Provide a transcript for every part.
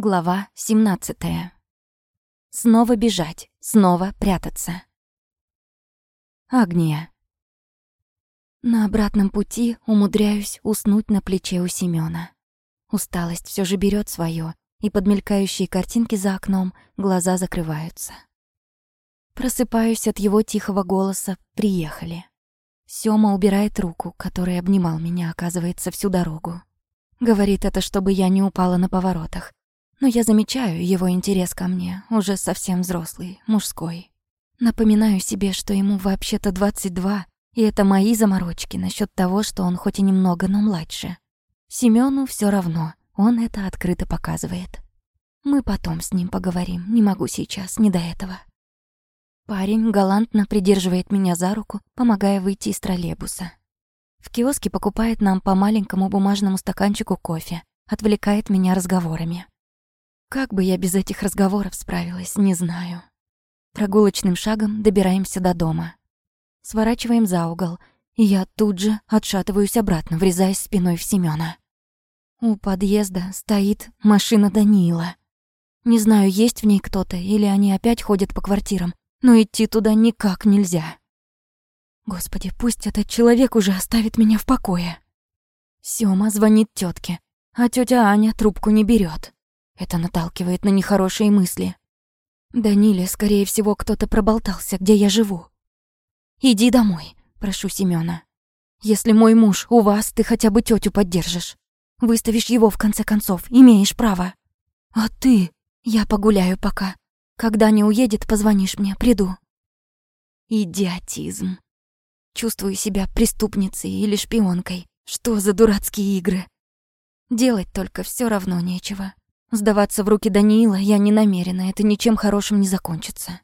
Глава 17. Снова бежать, снова прятаться. Агния. На обратном пути умудряюсь уснуть на плече у Семёна. Усталость всё же берёт своё, и под мелькающие картинки за окном глаза закрываются. Просыпаюсь от его тихого голоса «Приехали». Сёма убирает руку, которой обнимал меня, оказывается, всю дорогу. Говорит это, чтобы я не упала на поворотах, но я замечаю его интерес ко мне, уже совсем взрослый, мужской. Напоминаю себе, что ему вообще-то 22, и это мои заморочки насчет того, что он хоть и немного, но младше. Семёну все равно, он это открыто показывает. Мы потом с ним поговорим, не могу сейчас, не до этого. Парень галантно придерживает меня за руку, помогая выйти из троллейбуса. В киоске покупает нам по маленькому бумажному стаканчику кофе, отвлекает меня разговорами. Как бы я без этих разговоров справилась, не знаю. Прогулочным шагом добираемся до дома. Сворачиваем за угол, и я тут же отшатываюсь обратно, врезаясь спиной в Семёна. У подъезда стоит машина Даниила. Не знаю, есть в ней кто-то или они опять ходят по квартирам, но идти туда никак нельзя. Господи, пусть этот человек уже оставит меня в покое. Сёма звонит тётке, а тётя Аня трубку не берёт. Это наталкивает на нехорошие мысли. Даниле, скорее всего, кто-то проболтался, где я живу. «Иди домой», — прошу Семёна. «Если мой муж у вас, ты хотя бы тётю поддержишь. Выставишь его, в конце концов, имеешь право. А ты? Я погуляю пока. Когда не уедет, позвонишь мне, приду». Идиотизм. Чувствую себя преступницей или шпионкой. Что за дурацкие игры? Делать только все равно нечего. Сдаваться в руки Даниила я не намерена, это ничем хорошим не закончится.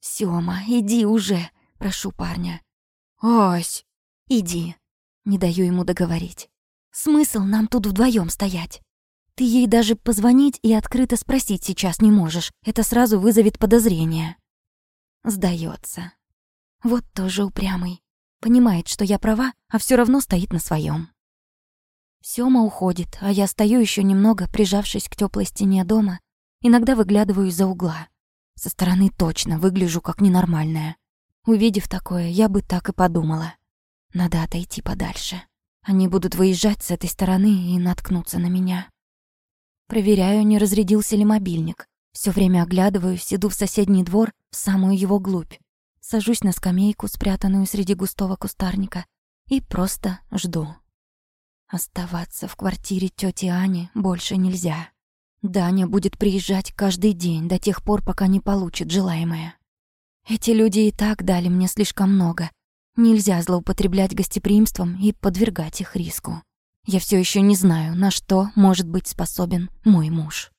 «Сёма, иди уже», — прошу парня. «Ась!» «Иди», — не даю ему договорить. «Смысл нам тут вдвоем стоять? Ты ей даже позвонить и открыто спросить сейчас не можешь, это сразу вызовет подозрение». Сдается. Вот тоже упрямый. Понимает, что я права, а все равно стоит на своем. Сёма уходит, а я стою еще немного, прижавшись к теплой стене дома, иногда выглядываю из-за угла. Со стороны точно выгляжу как ненормальная. Увидев такое, я бы так и подумала. Надо отойти подальше. Они будут выезжать с этой стороны и наткнуться на меня. Проверяю, не разрядился ли мобильник. Все время оглядываюсь, иду в соседний двор, в самую его глубь. Сажусь на скамейку, спрятанную среди густого кустарника, и просто жду. Оставаться в квартире тети Ани больше нельзя. Даня будет приезжать каждый день до тех пор, пока не получит желаемое. Эти люди и так дали мне слишком много. Нельзя злоупотреблять гостеприимством и подвергать их риску. Я все еще не знаю, на что может быть способен мой муж.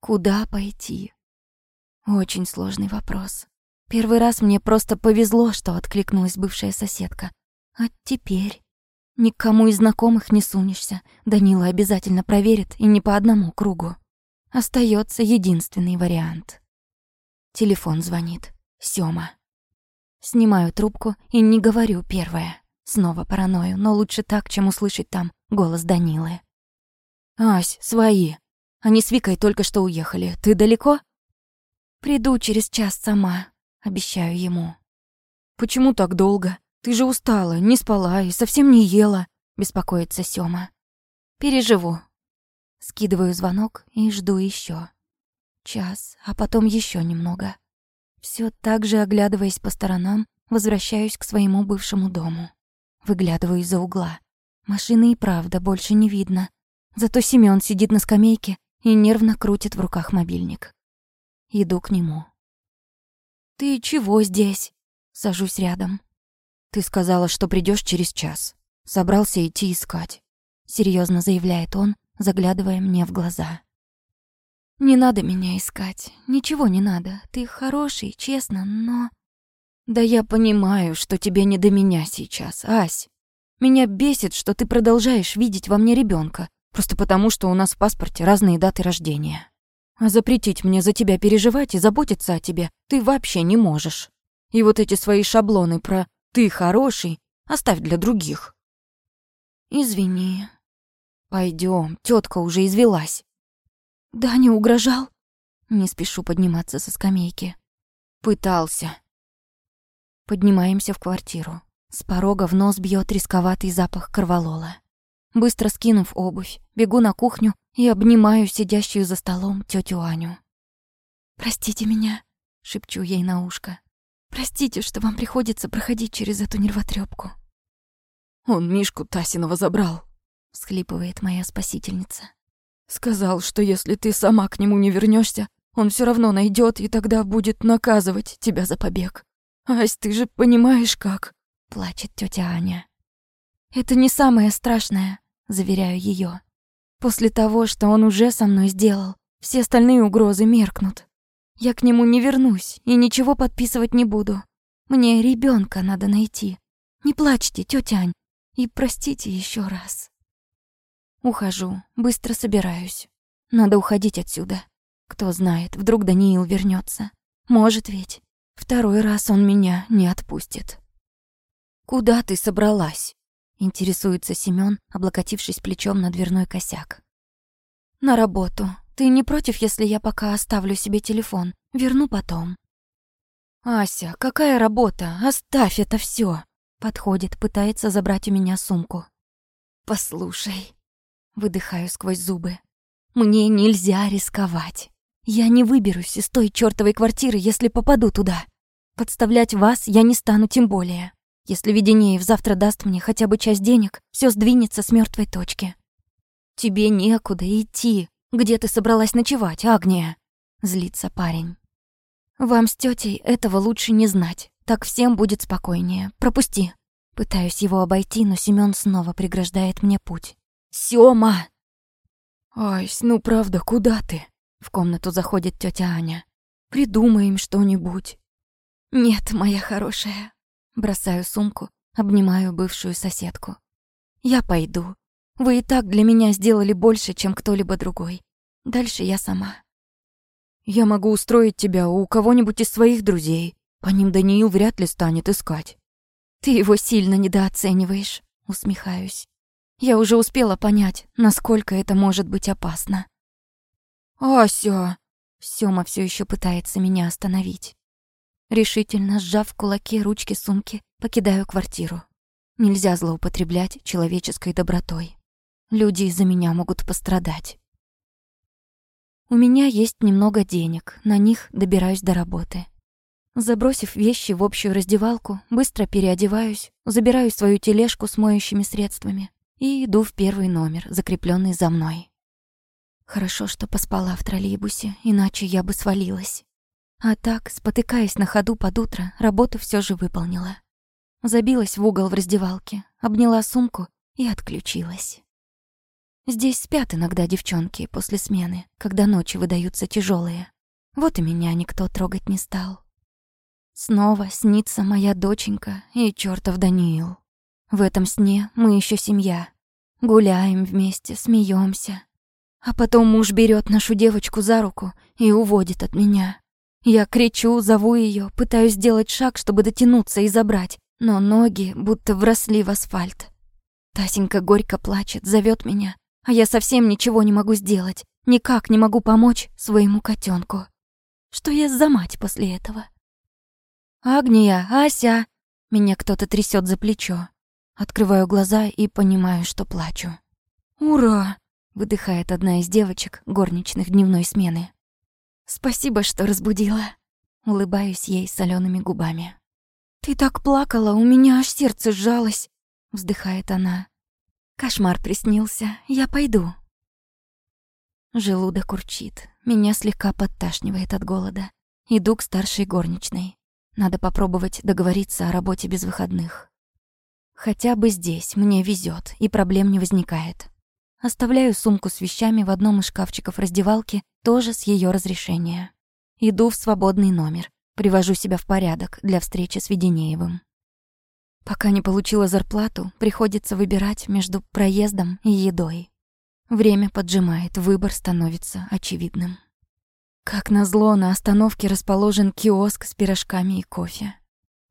Куда пойти? Очень сложный вопрос. Первый раз мне просто повезло, что откликнулась бывшая соседка. А теперь... Никому из знакомых не сунешься. Данила обязательно проверит, и не по одному кругу. Остается единственный вариант. Телефон звонит. Сёма. Снимаю трубку и не говорю первое. Снова паранойю, но лучше так, чем услышать там голос Данилы. «Ась, свои. Они с Викой только что уехали. Ты далеко?» «Приду через час сама», — обещаю ему. «Почему так долго?» Ты же устала, не спала и совсем не ела, беспокоится Сёма. Переживу. Скидываю звонок и жду еще. Час, а потом еще немного. Все так же оглядываясь по сторонам, возвращаюсь к своему бывшему дому. Выглядываю из-за угла. Машины и правда больше не видно. Зато Семён сидит на скамейке и нервно крутит в руках мобильник. Иду к нему. «Ты чего здесь?» Сажусь рядом. «Ты сказала, что придешь через час. Собрался идти искать», — серьезно заявляет он, заглядывая мне в глаза. «Не надо меня искать. Ничего не надо. Ты хороший, честно, но...» «Да я понимаю, что тебе не до меня сейчас, Ась. Меня бесит, что ты продолжаешь видеть во мне ребенка, просто потому, что у нас в паспорте разные даты рождения. А запретить мне за тебя переживать и заботиться о тебе ты вообще не можешь. И вот эти свои шаблоны про ты хороший, оставь для других. Извини. Пойдем, тетка уже извелась. Да не угрожал?» Не спешу подниматься со скамейки. «Пытался». Поднимаемся в квартиру. С порога в нос бьет рисковатый запах корвалола. Быстро скинув обувь, бегу на кухню и обнимаю сидящую за столом тетю Аню. «Простите меня», — шепчу ей на ушко. «Простите, что вам приходится проходить через эту нервотрепку. «Он Мишку Тасинова забрал», — всхлипывает моя спасительница. «Сказал, что если ты сама к нему не вернешься, он все равно найдет и тогда будет наказывать тебя за побег. Ась, ты же понимаешь, как...» плачет тетя Аня. Это не самое страшное, заверяю ее. После того, что он уже со мной сделал, все остальные угрозы меркнут. Я к нему не вернусь и ничего подписывать не буду. Мне ребенка надо найти. Не плачьте, тетя Ань, и простите еще раз. Ухожу, быстро собираюсь. Надо уходить отсюда. Кто знает, вдруг Даниил вернется. Может ведь. Второй раз он меня не отпустит. «Куда ты собралась?» — интересуется Семён, облокотившись плечом на дверной косяк. «На работу. Ты не против, если я пока оставлю себе телефон? Верну потом». «Ася, какая работа? Оставь это всё!» Подходит, пытается забрать у меня сумку. «Послушай», — выдыхаю сквозь зубы, «мне нельзя рисковать. Я не выберусь из той чёртовой квартиры, если попаду туда. Подставлять вас я не стану тем более. Если Веденеев завтра даст мне хотя бы часть денег, все сдвинется с мертвой точки. Тебе некуда идти. Где ты собралась ночевать, Агния? Злится парень. Вам с тетей этого лучше не знать. Так всем будет спокойнее. Пропусти. Пытаюсь его обойти, но Семён снова преграждает мне путь. Сёма! Айсь, ну правда, куда ты? В комнату заходит тетя Аня. Придумаем что-нибудь. Нет, моя хорошая, Бросаю сумку, обнимаю бывшую соседку. «Я пойду. Вы и так для меня сделали больше, чем кто-либо другой. Дальше я сама». «Я могу устроить тебя у кого-нибудь из своих друзей. По ним Даниил вряд ли станет искать». «Ты его сильно недооцениваешь», — усмехаюсь. «Я уже успела понять, насколько это может быть опасно». «Ася!» Сёма все еще пытается меня остановить. Решительно сжав в кулаке ручки сумки, покидаю квартиру. Нельзя злоупотреблять человеческой добротой. Люди из-за меня могут пострадать. У меня есть немного денег, на них добираюсь до работы. Забросив вещи в общую раздевалку, быстро переодеваюсь, забираю свою тележку с моющими средствами и иду в первый номер, закрепленный за мной. Хорошо, что поспала в троллейбусе, иначе я бы свалилась. А так, спотыкаясь на ходу под утро, работу все же выполнила. Забилась в угол в раздевалке, обняла сумку и отключилась. Здесь спят иногда девчонки после смены, когда ночи выдаются тяжелые. Вот и меня никто трогать не стал. Снова снится моя доченька и чертов Даниил. В этом сне мы еще семья. Гуляем вместе, смеемся. А потом муж берет нашу девочку за руку и уводит от меня. Я кричу, зову ее, пытаюсь сделать шаг, чтобы дотянуться и забрать, но ноги будто вросли в асфальт. Тасенька горько плачет, зовет меня, а я совсем ничего не могу сделать, никак не могу помочь своему котенку. Что я за мать после этого? «Агния, Ася!» Меня кто-то трясет за плечо. Открываю глаза и понимаю, что плачу. «Ура!» — выдыхает одна из девочек горничных дневной смены. Спасибо, что разбудила. Улыбаюсь ей солеными губами. Ты так плакала, у меня аж сердце сжалось, вздыхает она. Кошмар приснился, я пойду. Желудок урчит, меня слегка подташнивает от голода. Иду к старшей горничной. Надо попробовать договориться о работе без выходных. Хотя бы здесь мне везет и проблем не возникает. Оставляю сумку с вещами в одном из шкафчиков раздевалки, тоже с ее разрешения. Иду в свободный номер, привожу себя в порядок для встречи с Веденеевым. Пока не получила зарплату, приходится выбирать между проездом и едой. Время поджимает, выбор становится очевидным. Как назло, на остановке расположен киоск с пирожками и кофе.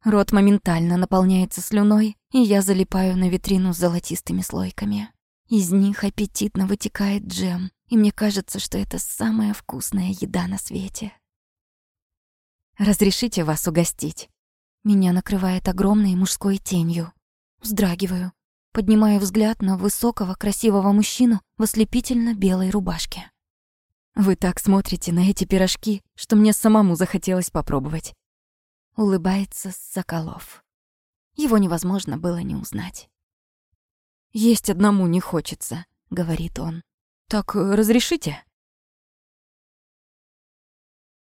Рот моментально наполняется слюной, и я залипаю на витрину с золотистыми слойками. Из них аппетитно вытекает джем, И мне кажется, что это самая вкусная еда на свете. «Разрешите вас угостить?» Меня накрывает огромной мужской тенью. Вздрагиваю, поднимаю взгляд на высокого, красивого мужчину в ослепительно белой рубашке. «Вы так смотрите на эти пирожки, что мне самому захотелось попробовать». Улыбается Соколов. Его невозможно было не узнать. «Есть одному не хочется», — говорит он. «Так разрешите?»